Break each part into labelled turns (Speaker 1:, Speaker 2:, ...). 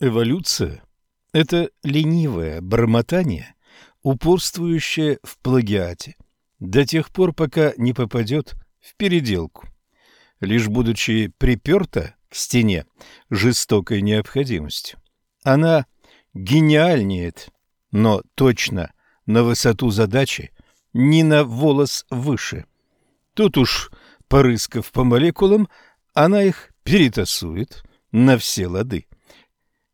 Speaker 1: Эволюция – это ленивое бормотание, упорствующее в плагиате, до тех пор, пока не попадет в переделку. Лишь будучи приперта к стене жестокой необходимостью, она гениальнеет, но точно на высоту задачи, не на волос выше. Тут уж, порыскав по молекулам, она их перетасует на все лады.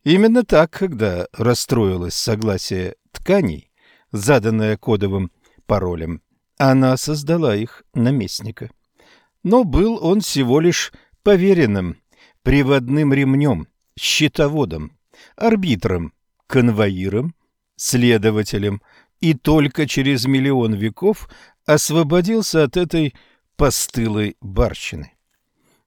Speaker 1: Именно так, когда расстроилось согласие тканей, заданное кодовым паролем, она создала их наместника. Но был он всего лишь поверенным, приводным ремнем, счетоводом, арбитром, конвоиром, следователем, и только через миллион веков освободился от этой постылой барщины.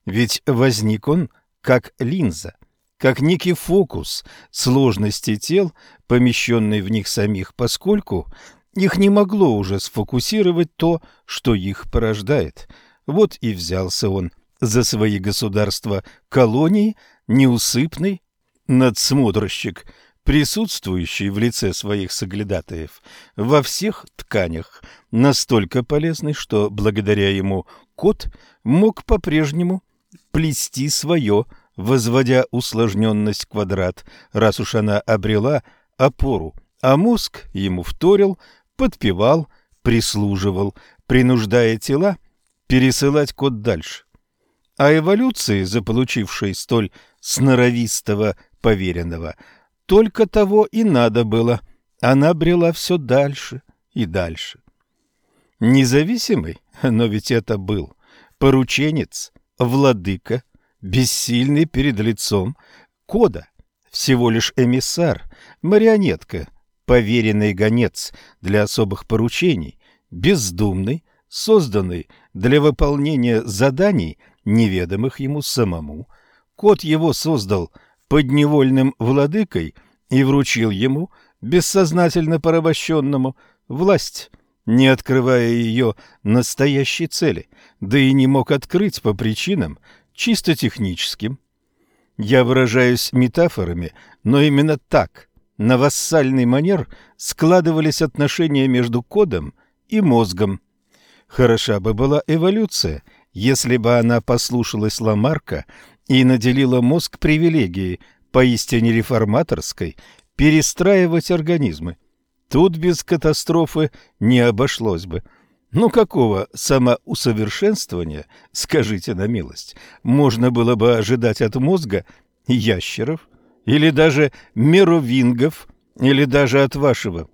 Speaker 1: Ведь возник он как линза – как некий фокус сложности тел, помещенный в них самих, поскольку их не могло уже сфокусировать то, что их порождает. Вот и взялся он за свои государства колонии, неусыпный надсмотрщик, присутствующий в лице своих соглядатаев во всех тканях, настолько полезный, что благодаря ему кот мог по-прежнему плести свое возводя усложненность квадрат, раз уж она обрела опору, а мозг ему вторил, подпевал, прислуживал, принуждая тела пересылать код дальше. А эволюции, заполучившей столь сноровистого поверенного, только того и надо было. Она брела все дальше и дальше. Независимый, но ведь это был порученец, владыка, бессильный перед лицом кода, всего лишь эмиссар, марионетка, поверенный гонец для особых поручений, бездумный, созданный для выполнения заданий, неведомых ему самому. Кот его создал подневольным владыкой и вручил ему, бессознательно порабощенному, власть, не открывая ее настоящей цели, да и не мог открыть по причинам, чисто техническим. Я выражаюсь метафорами, но именно так, на вассальный манер, складывались отношения между кодом и мозгом. Хороша бы была эволюция, если бы она послушалась Ламарка и наделила мозг привилегией, поистине реформаторской, перестраивать организмы. Тут без катастрофы не обошлось бы. Ну какого самоусовершенствования, скажите на милость, можно было бы ожидать от мозга ящеров или даже меровингов или даже от вашего?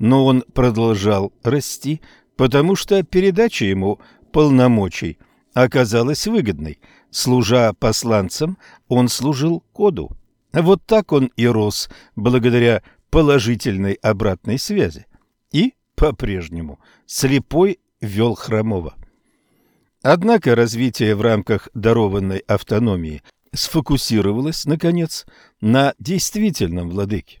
Speaker 1: Но он продолжал расти, потому что передача ему полномочий оказалась выгодной. Служа посланцем, он служил коду. Вот так он и рос, благодаря положительной обратной связи. И по-прежнему слепой вел Хромова. Однако развитие в рамках дарованной автономии сфокусировалось, наконец, на действительном владыке,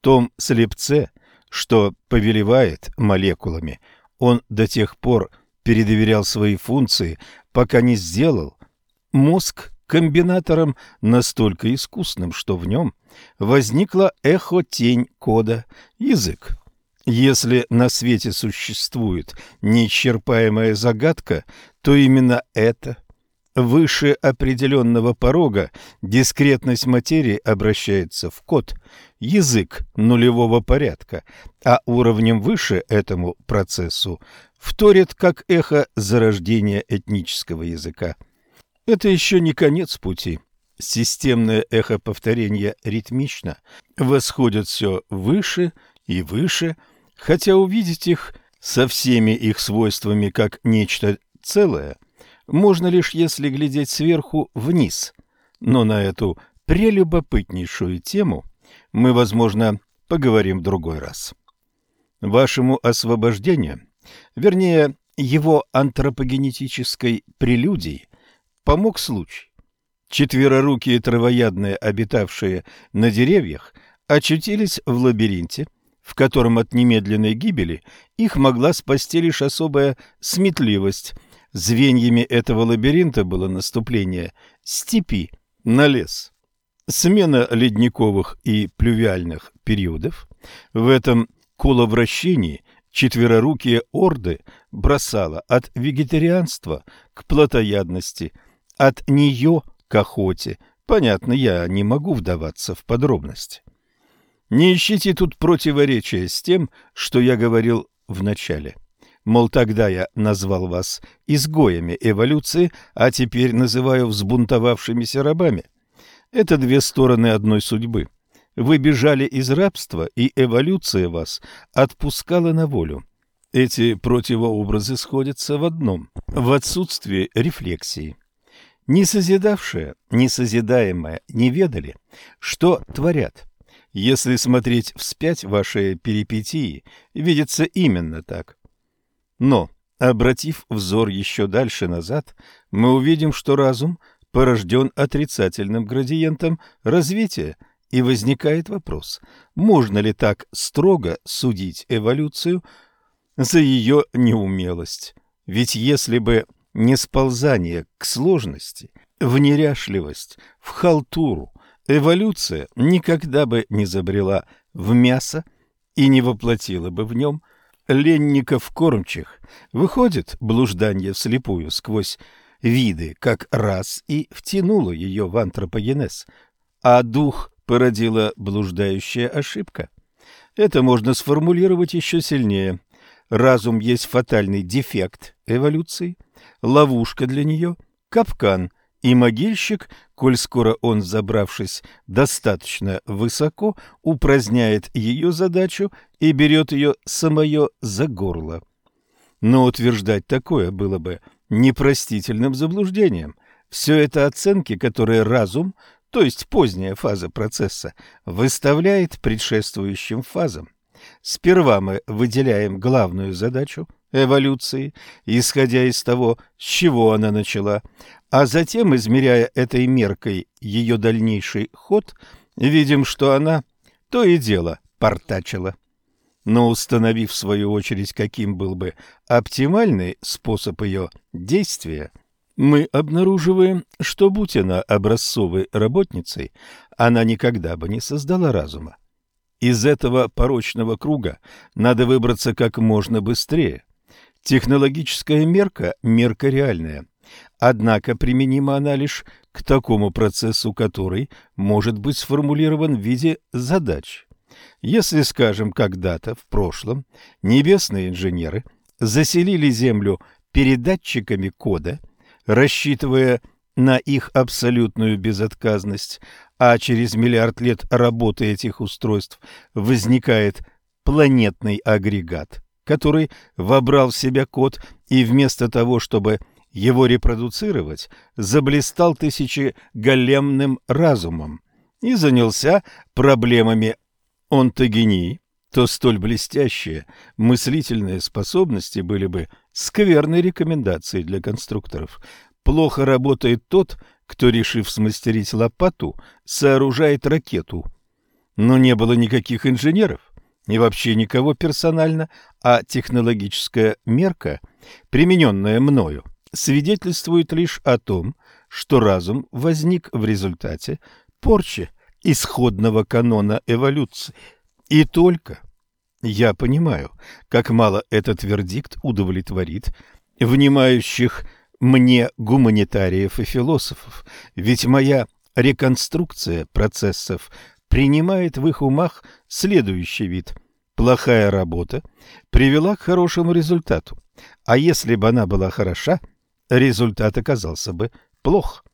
Speaker 1: том слепце, что повелевает молекулами. Он до тех пор передоверял свои функции, пока не сделал мозг комбинатором настолько искусным, что в нем возникла эхо-тень кода, язык. Если на свете существует неисчерпаемая загадка, то именно это. Выше определенного порога дискретность материи обращается в код, язык нулевого порядка, а уровнем выше этому процессу вторит как эхо зарождения этнического языка. Это еще не конец пути. Системное эхо повторения ритмично восходит все выше и выше – хотя увидеть их со всеми их свойствами как нечто целое можно лишь если глядеть сверху вниз. Но на эту прелюбопытнейшую тему мы, возможно, поговорим в другой раз. Вашему освобождению, вернее, его антропогенетической прелюдии, помог случай. Четверорукие травоядные, обитавшие на деревьях, очутились в лабиринте, в котором от немедленной гибели их могла спасти лишь особая сметливость. Звеньями этого лабиринта было наступление степи на лес. Смена ледниковых и плювиальных периодов в этом коловращении четверорукие орды бросала от вегетарианства к плотоядности, от нее к охоте. Понятно, я не могу вдаваться в подробности. Не ищите тут противоречия с тем, что я говорил в начале. Мол, тогда я назвал вас изгоями эволюции, а теперь называю взбунтовавшимися рабами. Это две стороны одной судьбы. Вы бежали из рабства, и эволюция вас отпускала на волю. Эти противообразы сходятся в одном – в отсутствии рефлексии. Не созидавшие, не созидаемое не ведали, что творят. Если смотреть вспять ваши перипетии, видится именно так. Но, обратив взор еще дальше назад, мы увидим, что разум порожден отрицательным градиентом развития, и возникает вопрос, можно ли так строго судить эволюцию за ее неумелость? Ведь если бы не сползание к сложности, в неряшливость, в халтуру, эволюция никогда бы не забрела в мясо и не воплотила бы в нем ленников кормчих. Выходит блуждание вслепую сквозь виды как раз и втянуло ее в антропогенез, а дух породила блуждающая ошибка. Это можно сформулировать еще сильнее. Разум есть фатальный дефект эволюции, ловушка для нее, капкан, и могильщик, коль скоро он, забравшись достаточно высоко, упраздняет ее задачу и берет ее самое за горло. Но утверждать такое было бы непростительным заблуждением. Все это оценки, которые разум, то есть поздняя фаза процесса, выставляет предшествующим фазам. Сперва мы выделяем главную задачу эволюции, исходя из того, с чего она начала, а затем, измеряя этой меркой ее дальнейший ход, видим, что она то и дело портачила. Но установив в свою очередь, каким был бы оптимальный способ ее действия, мы обнаруживаем, что будь она образцовой работницей, она никогда бы не создала разума. Из этого порочного круга надо выбраться как можно быстрее. Технологическая мерка – мерка реальная. Однако применима она лишь к такому процессу, который может быть сформулирован в виде задач. Если, скажем, когда-то в прошлом небесные инженеры заселили Землю передатчиками кода, рассчитывая на их абсолютную безотказность, а через миллиард лет работы этих устройств возникает планетный агрегат, который вобрал в себя код и вместо того, чтобы его репродуцировать, заблистал тысячеголемным разумом и занялся проблемами онтогении, то столь блестящие мыслительные способности были бы скверной рекомендацией для конструкторов. Плохо работает тот, кто, решив смастерить лопату, сооружает ракету. Но не было никаких инженеров, и вообще никого персонально, а технологическая мерка, примененная мною, свидетельствует лишь о том, что разум возник в результате порчи исходного канона эволюции. И только я понимаю, как мало этот вердикт удовлетворит внимающих мне гуманитариев и философов, ведь моя реконструкция процессов принимает в их умах следующий вид. Плохая работа привела к хорошему результату, а если бы она была хороша, результат оказался бы плох.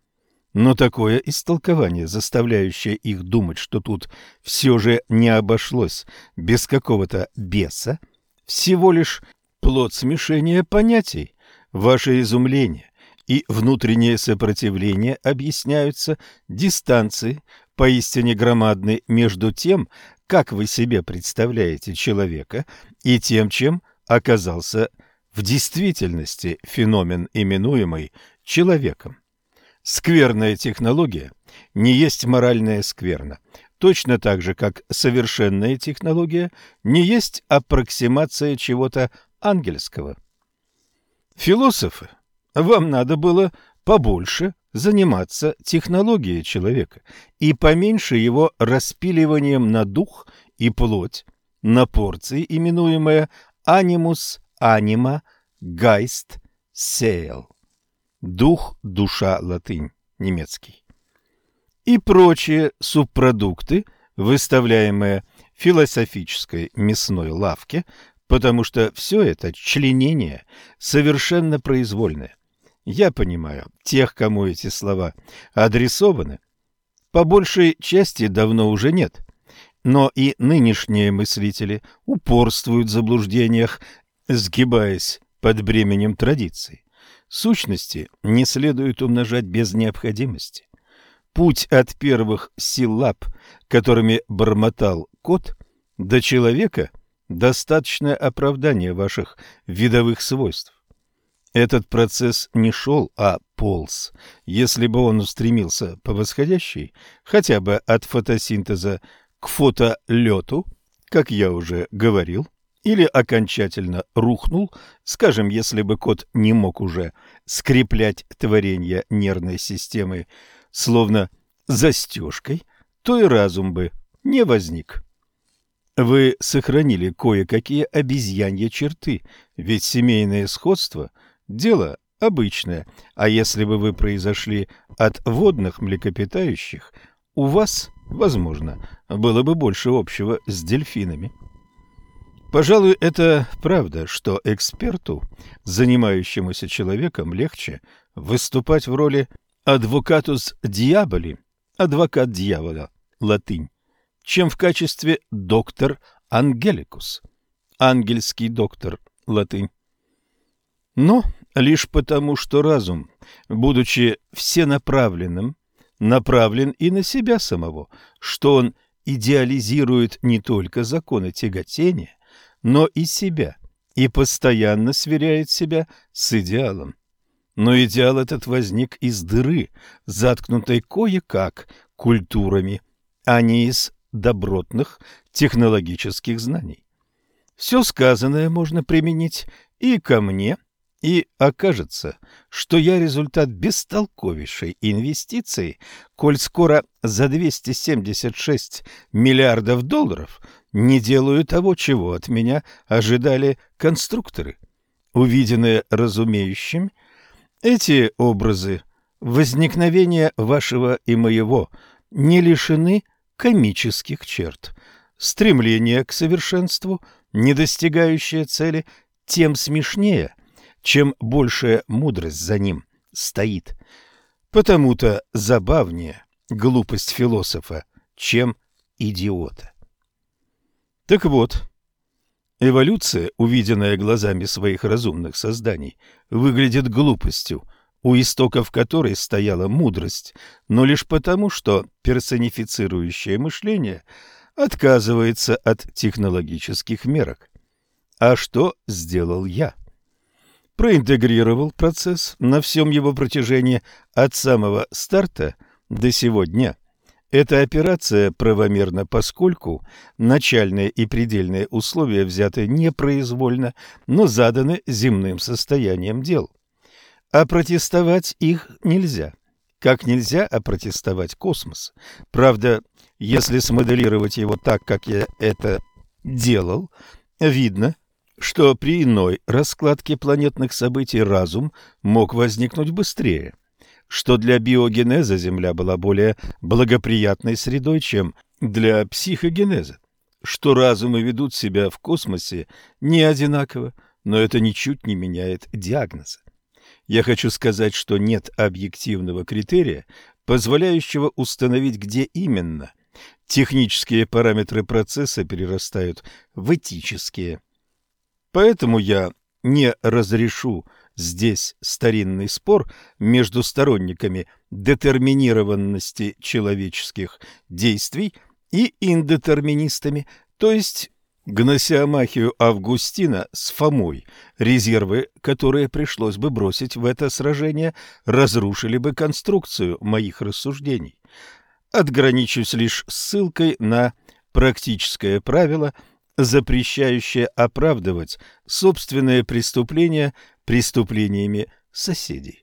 Speaker 1: Но такое истолкование, заставляющее их думать, что тут все же не обошлось без какого-то беса, всего лишь плод смешения понятий. Ваше изумление и внутреннее сопротивление объясняются дистанцией, поистине громадной между тем, как вы себе представляете человека, и тем, чем оказался в действительности феномен, именуемый человеком. Скверная технология не есть моральная скверна, точно так же, как совершенная технология не есть аппроксимация чего-то ангельского. Философы, вам надо было побольше заниматься технологией человека и поменьше его распиливанием на дух и плоть, на порции, именуемые animus, anima, Geist, Seele. Дух, душа, латынь, немецкий. И прочие субпродукты, выставляемые философической мясной лавке, потому что все это членение совершенно произвольное. Я понимаю, тех, кому эти слова адресованы, по большей части давно уже нет. Но и нынешние мыслители упорствуют в заблуждениях, сгибаясь под бременем традиций. Сущности не следует умножать без необходимости. Путь от первых силлаб, которыми бормотал кот, до человека – достаточное оправдание ваших видовых свойств. Этот процесс не шел, а полз. Если бы он устремился по восходящей, хотя бы от фотосинтеза к фотолету, как я уже говорил, или окончательно рухнул, скажем, если бы кот не мог уже скреплять творение нервной системы, словно застежкой, то и разум бы не возник. Вы сохранили кое-какие обезьяньи черты, ведь семейное сходство – Дело обычное, а если бы вы произошли от водных млекопитающих, у вас, возможно, было бы больше общего с дельфинами. Пожалуй, это правда, что эксперту, занимающемуся человеком, легче выступать в роли адвокатус диаболи, адвокат дьявола, латынь, чем в качестве доктор ангеликус, ангельский доктор, латынь. Но лишь потому, что разум, будучи всенаправленным, направлен и на себя самого, что он идеализирует не только законы тяготения, но и себя, и постоянно сверяет себя с идеалом. Но идеал этот возник из дыры, заткнутой кое-как культурами, а не из добротных технологических знаний. Все сказанное можно применить и ко мне – и окажется, что я результат бестолковейшей инвестиции, коль скоро за 276 миллиардов долларов не делаю того, чего от меня ожидали конструкторы. Увиденные разумеющими, эти образы возникновения вашего и моего не лишены комических черт. Стремление к совершенству, не достигающее цели, тем смешнее – чем большая мудрость за ним стоит. Потому-то забавнее глупость философа, чем идиота. Так вот, эволюция, увиденная глазами своих разумных созданий, выглядит глупостью, у истоков которой стояла мудрость, но лишь потому, что персонифицирующее мышление отказывается от технологических мерок. А что сделал я? Проинтегрировал процесс на всем его протяжении от самого старта до сегодня. Эта операция правомерна, поскольку начальные и предельные условия взяты непроизвольно, но заданы земным состоянием дел. А протестовать их нельзя. Как нельзя опротестовать космос. Правда, если смоделировать его так, как я это делал, видно, что при иной раскладке планетных событий разум мог возникнуть быстрее, что для биогенеза Земля была более благоприятной средой, чем для психогенеза, что разумы ведут себя в космосе не одинаково, но это ничуть не меняет диагноза. Я хочу сказать, что нет объективного критерия, позволяющего установить, где именно технические параметры процесса перерастают в этические. Поэтому я не разрешу здесь старинный спор между сторонниками детерминированности человеческих действий и индетерминистами, то есть гносеомахию Августина с Фомой, резервы, которые пришлось бы бросить в это сражение, разрушили бы конструкцию моих рассуждений. Отграничусь лишь ссылкой на практическое правило – запрещающее оправдывать собственные преступления преступлениями соседей.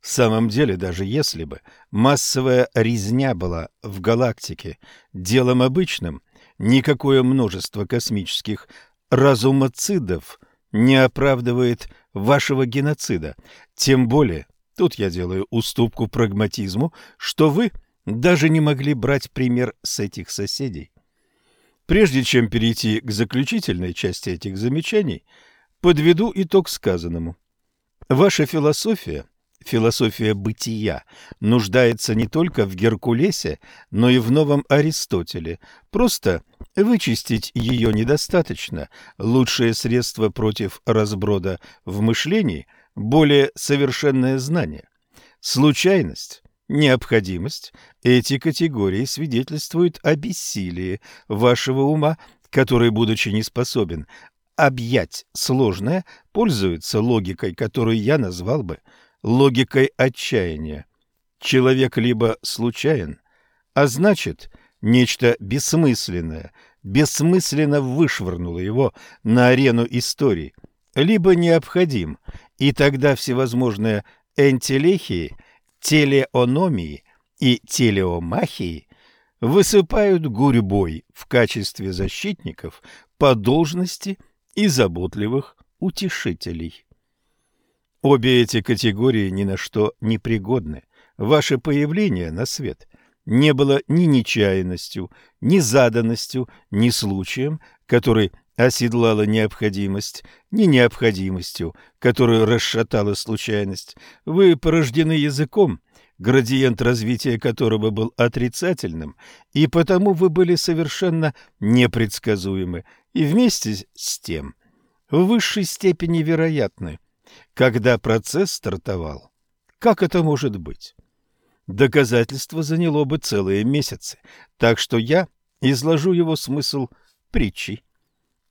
Speaker 1: В самом деле, даже если бы массовая резня была в галактике делом обычным, никакое множество космических разумоцидов не оправдывает вашего геноцида. Тем более, тут я делаю уступку прагматизму, что вы даже не могли брать пример с этих соседей. Прежде чем перейти к заключительной части этих замечаний, подведу итог сказанному. Ваша философия, философия бытия, нуждается не только в Геркулесе, но и в новом Аристотеле. Просто вычистить ее недостаточно. Лучшее средство против разброда в мышлении – более совершенное знание. Случайность необходимость, эти категории свидетельствуют о бессилии вашего ума, который, будучи не способен объять сложное, пользуется логикой, которую я назвал бы логикой отчаяния. Человек либо случайен, а значит, нечто бессмысленное, бессмысленно вышвырнуло его на арену истории, либо необходим, и тогда всевозможные энтелехии – телеономии и телеомахии высыпают гурьбой в качестве защитников по должности и заботливых утешителей. Обе эти категории ни на что не пригодны. Ваше появление на свет не было ни нечаянностью, ни заданностью, ни случаем, который оседлала необходимость, ни необходимостью, которую расшатала случайность. Вы порождены языком, градиент развития которого был отрицательным, и потому вы были совершенно непредсказуемы и вместе с тем в высшей степени вероятны. Когда процесс стартовал, как это может быть? Доказательство заняло бы целые месяцы, так что я изложу его смысл притчей.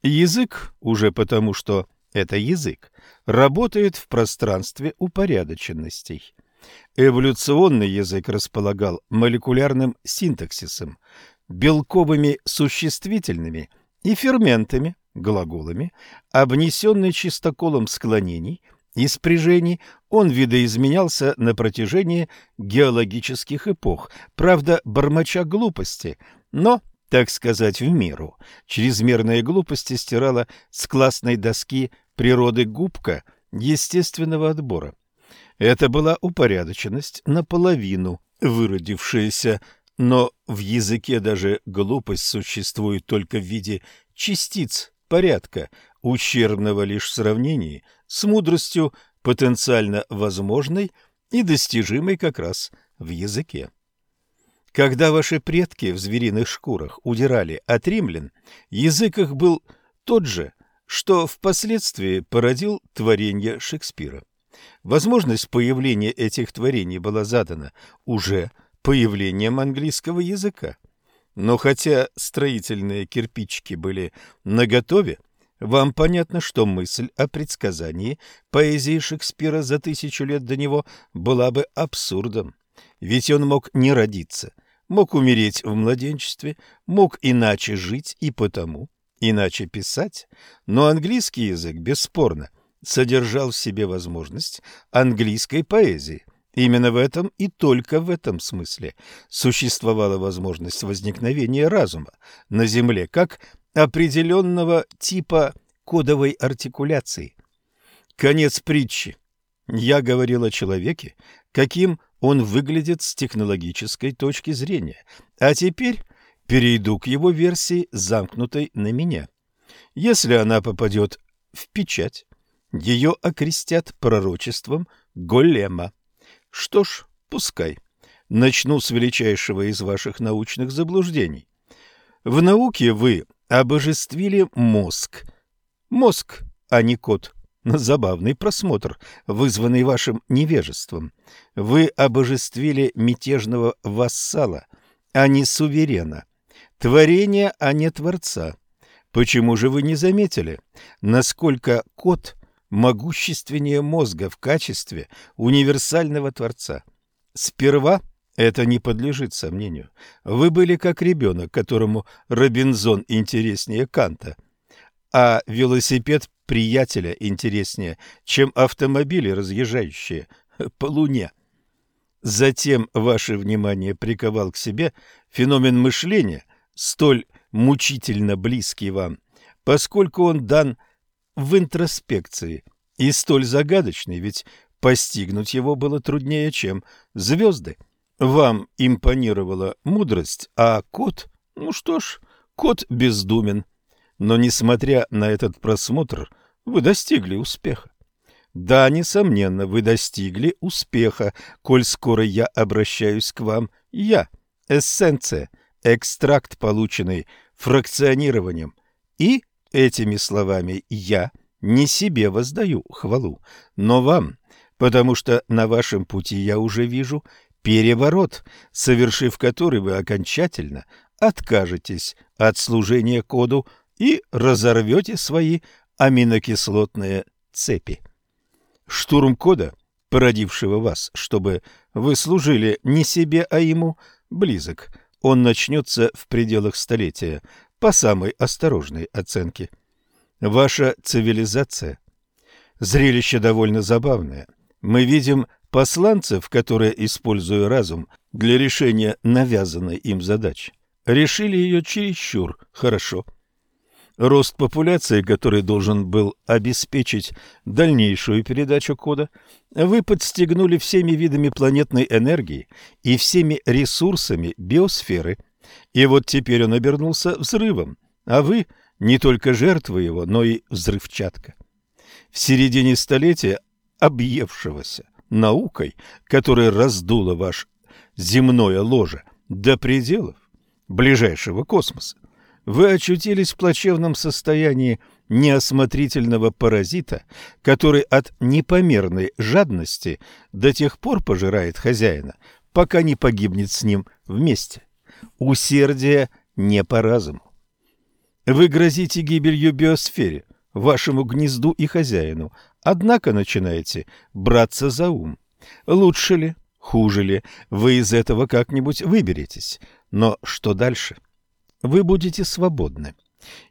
Speaker 1: Язык, уже потому что это язык, работает в пространстве упорядоченностей. Эволюционный язык располагал молекулярным синтаксисом, белковыми существительными и ферментами, глаголами, обнесенный чистоколом склонений и спряжений, он видоизменялся на протяжении геологических эпох, правда, бормоча глупости, но так сказать, в меру. Чрезмерная глупость стирала с классной доски природы губка естественного отбора. Это была упорядоченность наполовину выродившаяся, но в языке даже глупость существует только в виде частиц порядка, ущербного лишь в сравнении с мудростью потенциально возможной и достижимой как раз в языке. Когда ваши предки в звериных шкурах удирали от римлян, язык их был тот же, что впоследствии породил творение Шекспира. Возможность появления этих творений была задана уже появлением английского языка. Но хотя строительные кирпичики были наготове, вам понятно, что мысль о предсказании поэзии Шекспира за тысячу лет до него была бы абсурдом. Ведь он мог не родиться, мог умереть в младенчестве, мог иначе жить и потому иначе писать, но английский язык, бесспорно, содержал в себе возможность английской поэзии. Именно в этом и только в этом смысле существовала возможность возникновения разума на Земле как определенного типа кодовой артикуляции. Конец притчи. Я говорил о человеке, каким он выглядит с технологической точки зрения. А теперь перейду к его версии, замкнутой на меня. Если она попадет в печать, ее окрестят пророчеством Голема. Что ж, пускай. Начну с величайшего из ваших научных заблуждений. В науке вы обожествили мозг. Мозг, а не кот. Забавный просмотр, вызванный вашим невежеством. Вы обожествили мятежного вассала, а не суверена. Творение, а не творца. Почему же вы не заметили, насколько кот могущественнее мозга в качестве универсального творца? Сперва это не подлежит сомнению. Вы были как ребенок, которому Робинзон интереснее Канта, а велосипед приятеля интереснее, чем автомобили, разъезжающие по Луне. Затем ваше внимание приковал к себе феномен мышления, столь мучительно близкий вам, поскольку он дан в интроспекции и столь загадочный, ведь постигнуть его было труднее, чем звезды. Вам импонировала мудрость, а кот, ну что ж, кот бездумен. Но, несмотря на этот просмотр, вы достигли успеха. Да, несомненно, вы достигли успеха, коль скоро я обращаюсь к вам. Я, эссенция, экстракт, полученный фракционированием. И этими словами я не себе воздаю хвалу, но вам, потому что на вашем пути я уже вижу переворот, совершив который вы окончательно откажетесь от служения коду и разорвете свои аминокислотные цепи. Штурм кода, породившего вас, чтобы вы служили не себе, а ему, близок. Он начнется в пределах столетия, по самой осторожной оценке. Ваша цивилизация. Зрелище довольно забавное. Мы видим посланцев, которые, используя разум для решения навязанной им задачи, решили ее чересчур хорошо – Рост популяции, который должен был обеспечить дальнейшую передачу кода, вы подстегнули всеми видами планетной энергии и всеми ресурсами биосферы. И вот теперь он обернулся взрывом, а вы не только жертва его, но и взрывчатка. В середине столетия объевшегося наукой, которая раздула ваш земное ложе до пределов ближайшего космоса, вы очутились в плачевном состоянии неосмотрительного паразита, который от непомерной жадности до тех пор пожирает хозяина, пока не погибнет с ним вместе. Усердие не по разуму. Вы грозите гибелью биосфере, вашему гнезду и хозяину, однако начинаете браться за ум. Лучше ли, хуже ли, вы из этого как-нибудь выберетесь. Но что дальше? — вы будете свободны.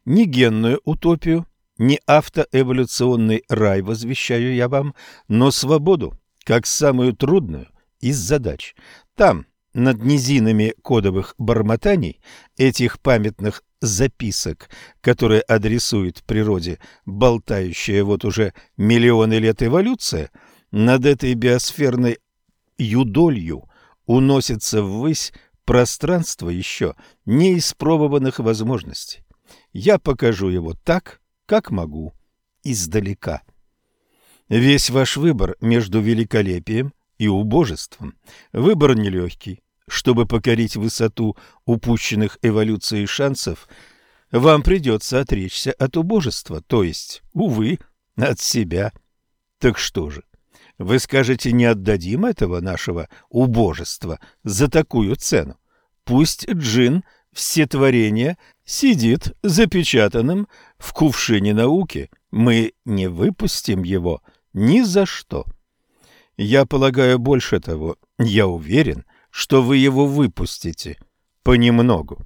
Speaker 1: Ни генную утопию, ни автоэволюционный рай возвещаю я вам, но свободу, как самую трудную из задач. Там, над низинами кодовых бормотаний, этих памятных записок, которые адресует природе болтающая вот уже миллионы лет эволюция, над этой биосферной юдолью уносится ввысь пространство еще неиспробованных возможностей. Я покажу его так, как могу, издалека. Весь ваш выбор между великолепием и убожеством. Выбор нелегкий. Чтобы покорить высоту упущенных эволюцией шансов, вам придется отречься от убожества, то есть, увы, от себя. Так что же, вы скажете, не отдадим этого нашего убожества за такую цену. Пусть джин все творения сидит запечатанным в кувшине науки. Мы не выпустим его ни за что. Я полагаю больше того. Я уверен, что вы его выпустите понемногу.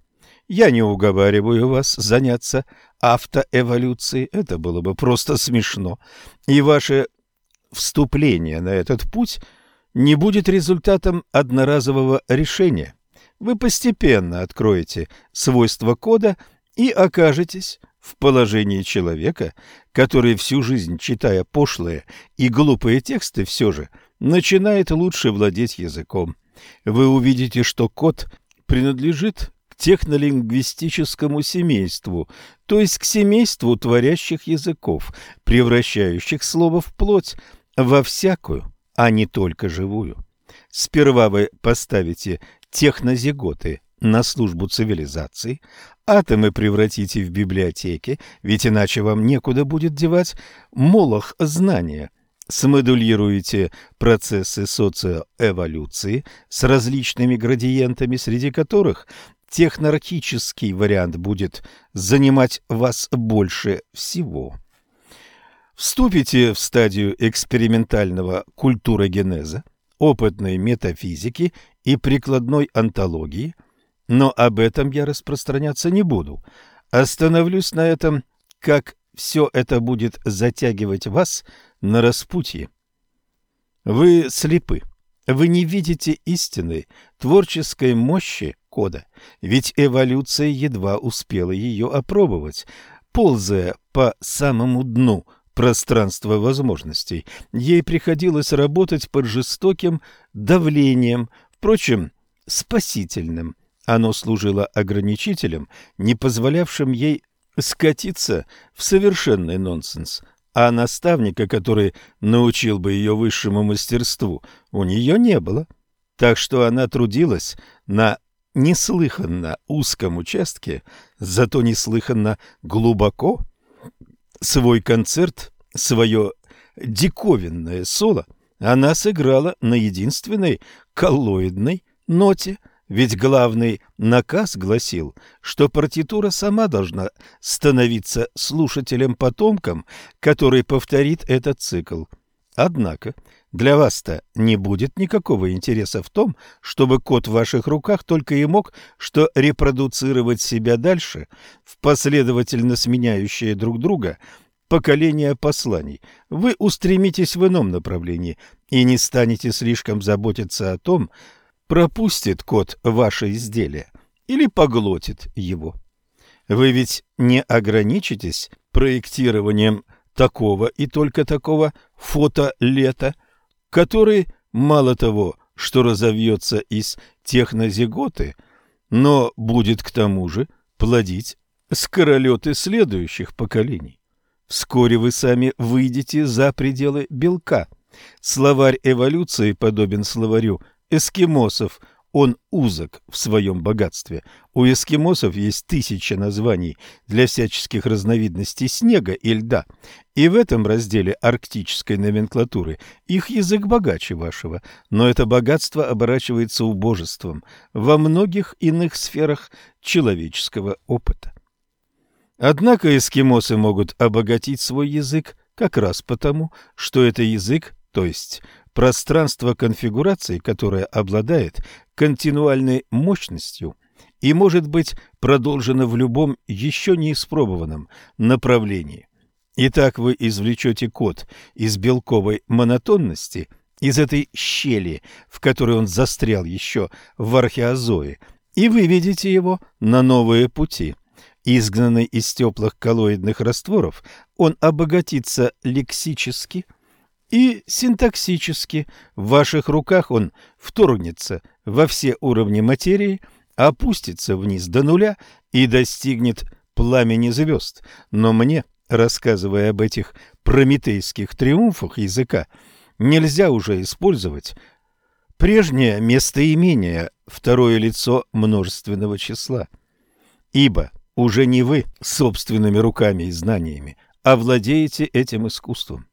Speaker 1: Я не уговариваю вас заняться автоэволюцией, это было бы просто смешно, и ваше вступление на этот путь не будет результатом одноразового решения. Вы постепенно откроете свойства кода и окажетесь в положении человека, который всю жизнь, читая пошлые и глупые тексты, все же начинает лучше владеть языком. Вы увидите, что код принадлежит к технолингвистическому семейству, то есть к семейству творящих языков, превращающих слово в плоть, во всякую, а не только живую. Сперва вы поставите технозиготы на службу цивилизации, атомы превратите в библиотеки, ведь иначе вам некуда будет девать молох знания. Смодулируете процессы социоэволюции с различными градиентами, среди которых технархический вариант будет занимать вас больше всего вступите в стадию экспериментального культурогенеза, опытной метафизики и прикладной антологии, но об этом я распространяться не буду. Остановлюсь на этом, как все это будет затягивать вас на распутье. Вы слепы, Вы не видите истинной творческой мощи кода, ведь эволюция едва успела ее опробовать, ползая по самому дну пространства возможностей. Ей приходилось работать под жестоким давлением, впрочем, спасительным. Оно служило ограничителем, не позволявшим ей скатиться в совершенный нонсенс, а наставника, который научил бы ее высшему мастерству, у нее не было. Так что она трудилась на неслыханно узком участке, зато неслыханно глубоко. Свой концерт, свое диковинное соло она сыграла на единственной коллоидной ноте – ведь главный наказ гласил, что партитура сама должна становиться слушателем-потомком, который повторит этот цикл. Однако для вас-то не будет никакого интереса в том, чтобы код в ваших руках только и мог что репродуцировать себя дальше в последовательно сменяющие друг друга поколения посланий. Вы устремитесь в ином направлении и не станете слишком заботиться о том, пропустит код ваше изделие или поглотит его. Вы ведь не ограничитесь проектированием такого и только такого фотолета, который мало того, что разовьется из технозиготы, но будет к тому же плодить скоролеты следующих поколений. Вскоре вы сами выйдете за пределы белка. Словарь эволюции подобен словарю эскимосов. Он узок в своем богатстве. У эскимосов есть тысяча названий для всяческих разновидностей снега и льда. И в этом разделе арктической номенклатуры их язык богаче вашего, но это богатство оборачивается убожеством во многих иных сферах человеческого опыта. Однако эскимосы могут обогатить свой язык как раз потому, что это язык, то есть пространство конфигурации, которое обладает континуальной мощностью и может быть продолжено в любом еще не испробованном направлении. Итак, вы извлечете код из белковой монотонности, из этой щели, в которой он застрял еще в археозое, и выведете его на новые пути. Изгнанный из теплых коллоидных растворов, он обогатится лексически – и синтаксически в ваших руках он вторгнется во все уровни материи, опустится вниз до нуля и достигнет пламени звезд. Но мне, рассказывая об этих прометейских триумфах языка, нельзя уже использовать прежнее местоимение, второе лицо множественного числа. Ибо уже не вы собственными руками и знаниями овладеете этим искусством.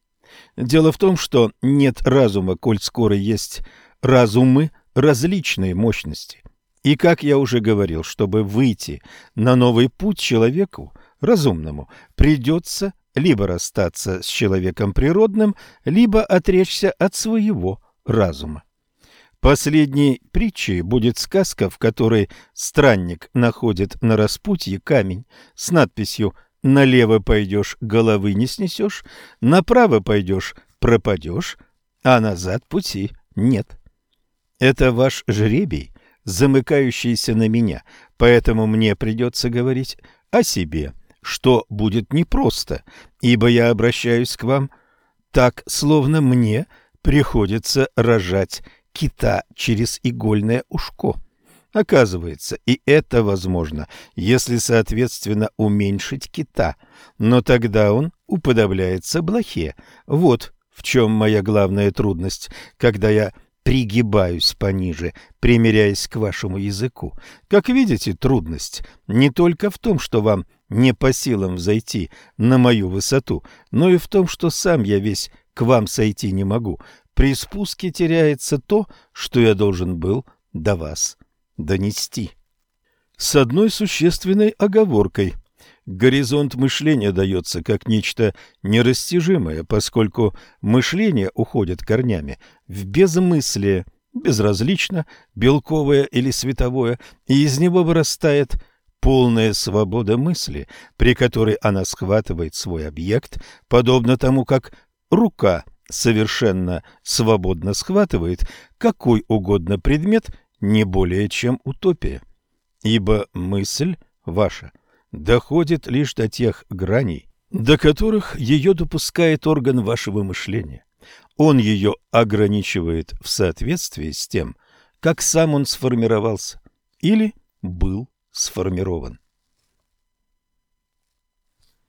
Speaker 1: Дело в том, что нет разума, коль скоро есть разумы различной мощности. И, как я уже говорил, чтобы выйти на новый путь человеку, разумному, придется либо расстаться с человеком природным, либо отречься от своего разума. Последней притчей будет сказка, в которой странник находит на распутье камень с надписью «Связь» Налево пойдешь, головы не снесешь, направо пойдешь, пропадешь, а назад пути нет. Это ваш жребий, замыкающийся на меня, поэтому мне придется говорить о себе, что будет непросто, ибо я обращаюсь к вам так, словно мне приходится рожать кита через игольное ушко. Оказывается, и это возможно, если, соответственно, уменьшить кита. Но тогда он уподобляется блохе. Вот в чем моя главная трудность, когда я пригибаюсь пониже, примиряясь к вашему языку. Как видите, трудность не только в том, что вам не по силам взойти на мою высоту, но и в том, что сам я весь к вам сойти не могу. При спуске теряется то, что я должен был до вас донести. С одной существенной оговоркой. Горизонт мышления дается как нечто нерастяжимое, поскольку мышление уходит корнями в безмыслие, безразлично, белковое или световое, и из него вырастает полная свобода мысли, при которой она схватывает свой объект, подобно тому, как рука совершенно свободно схватывает какой угодно предмет не более чем утопия. Ибо мысль ваша доходит лишь до тех граней, до которых ее допускает орган вашего мышления. Он ее ограничивает в соответствии с тем, как сам он сформировался или был сформирован.